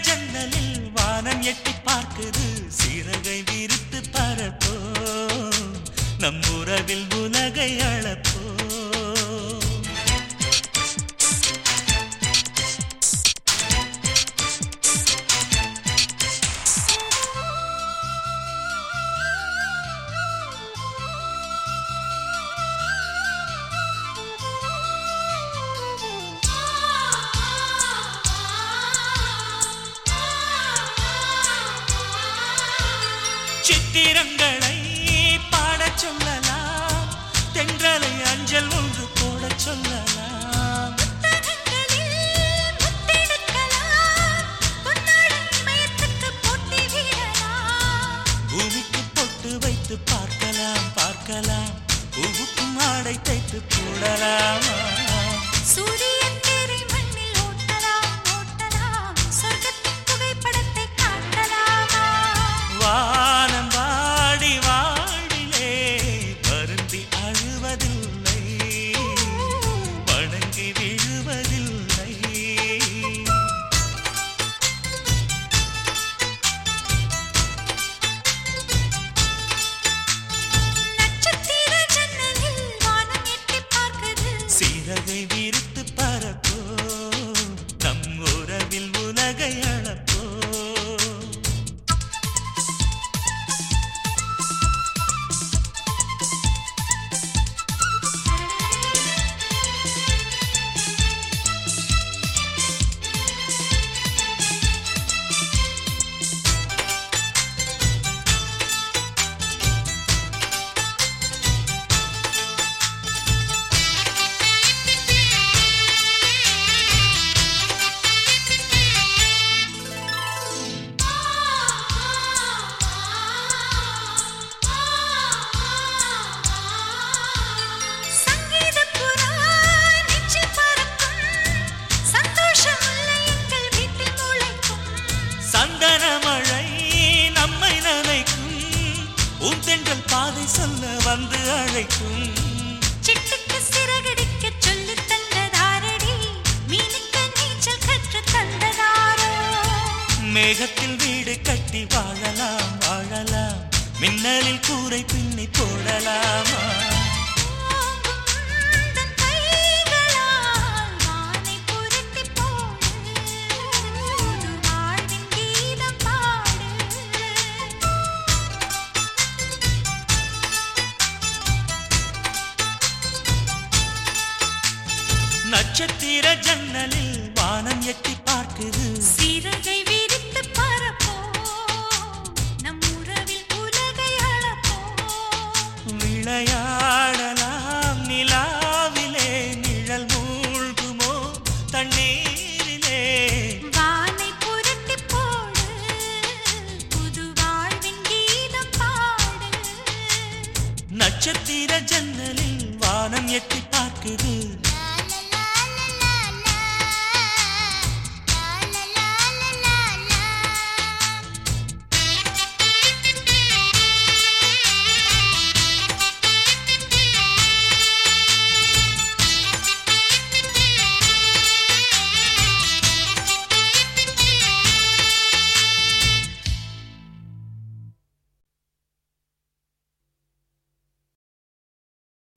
ஜன்னலில் வானம் எட்டி பார்க்குது. சீரகை விரித்து பரப்போ நம் உறவில் உலகை அளப்போ சித்திரங்களை பாடச் சொல்லலாம். தென்றலை அஞ்சல் ஒன்று போடச் சொல்லலாம். பூமிக்கு பொட்டு வைத்து பார்க்கலாம் பார்க்கலாம். பூவுக்கும் ஆடை தைத்து போடலாமா? சூரிய சிறகை விரித்து பரப்போ நம் உறவில் உலகை பாதை சொல்ல வந்து அழைக்கும். சிட்டுக்கு சிறகடிக்கச் சொல்லித் தந்ததாரடி. மீனுக்கு நீச்சல் கற்றுத் தந்ததாரோ. மேகத்தில் வீடு கட்டி வாழலாம் வாழலாம். மின்னலில் கூரை பின்னி போடலாமா? நட்சத்திர ஜன்னலில் வானம் எட்டி பார்க்குது. சிறகை விரித்து பறப்போம் நம் உறவில் உலகை அளப்போம். விளையாடலாம் நிலாவிலே நிழல் மூழ்குமோ தண்ணீரிலே. வானை புரட்டிப் போடு புது வாழ்வின் கீதம் பாடு. நட்சத்திர ஜன்னலில் வானம் எட்டி பார்க்குது.